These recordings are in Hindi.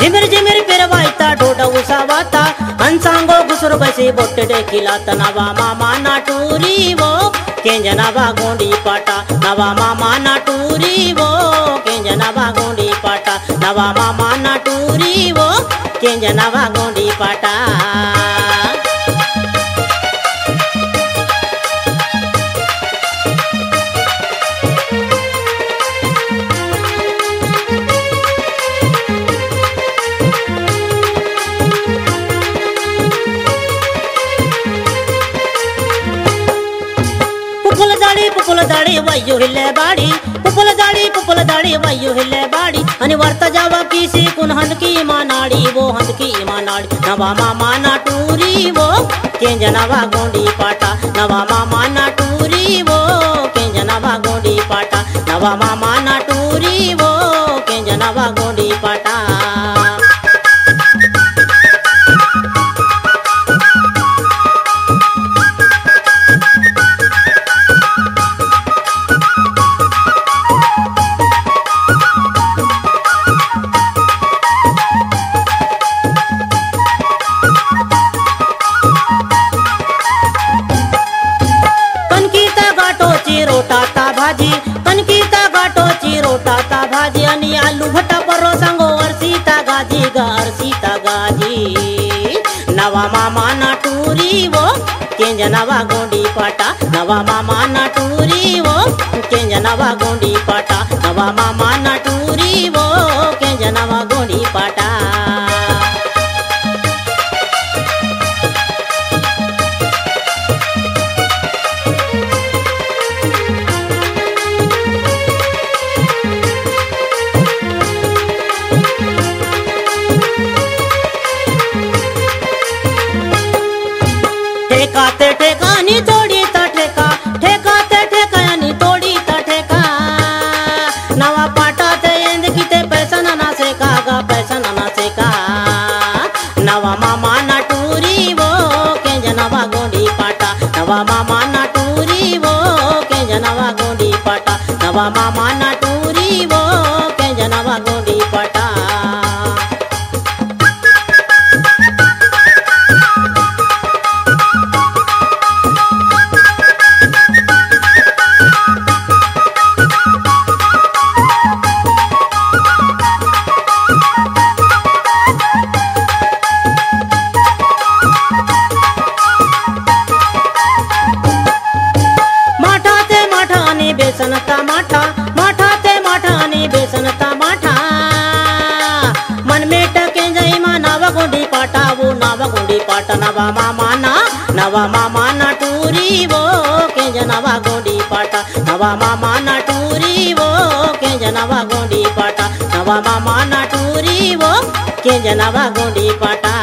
झिमिर झिमिर फिरवायचा डोड उसावाता हंसांगो घुसर बसे, बोट डेकिलात नवा मामा नाटुरी वो। केंज नवा गोंडी पाटा, नवा मामा नाटुरी वो। केंज नवा गोंडी पाटा, नवा मामा नाटुरी वो। केंज नवा गोंडी पाटा। पुपल दाढी वायू हिल्ले बाडी। पुपल दाढी पुपल दाढी वायू हिल्ले बाडी। आणि वरता जावा किसी कुन हंदकी मानाडी, वो हंदकी मानाडी। नवा मा माना टूरी, वो केंजनावा गोंडी पाटा। नवा मा माना टूरी, वो केंजनावा गोंडी पाटा। नवा मा माना टूरी रोटाता भाजी कणकीचा गाठोची रोटाता भाजी, आणि आलू भटा परो सांगो, अर्सीता गाजी गार सीता गाजी. नवा मामा नाटुरी वो, केंज नवा गोंडी पाटा. नवा मामा नाटुरी वो, केंज नवा गोंडी पाटा. नवा मामा नाटुरी वो नवा मामा नाटूरी वो के जनवा गोडी पाटा। नवा मामा नाटूरी नवा मामा ना, नवा मामा ना टूरी वो के जनवा गोंडी पाटा। नवा मामा ना टूरी वो के जनवा गोंडी पाटा। नवा मामा ना टूरी वो के जनवा गोंडी पाटा।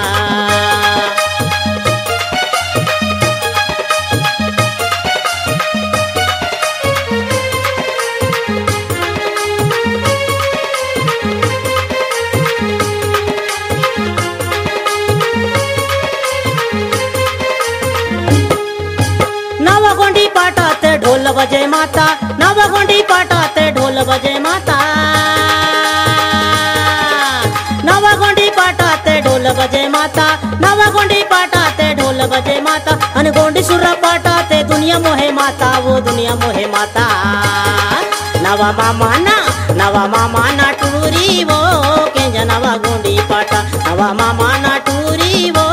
बजे माता, नवा गोंडी पाटात ढोल बजे माता। नवा गोंडी पाटात ढोल बजे माता, नवा गोंडी पाटात ढोल बजे माता। आणि गोंडी सुरा पाटात दुनिया मोहे माता, वो दुनिया मोहे माता। नवा मामा ना, नवा मामा ना टुरी वो के जनवा गोंडी पाटा। नवा मामा ना टुरी वो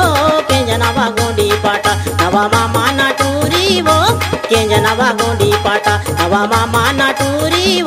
के जनवा गोंडी पाटा। नवा मामा ना टूरी वो के जनवा गोंडी पाटा नवा मामा ना टुरी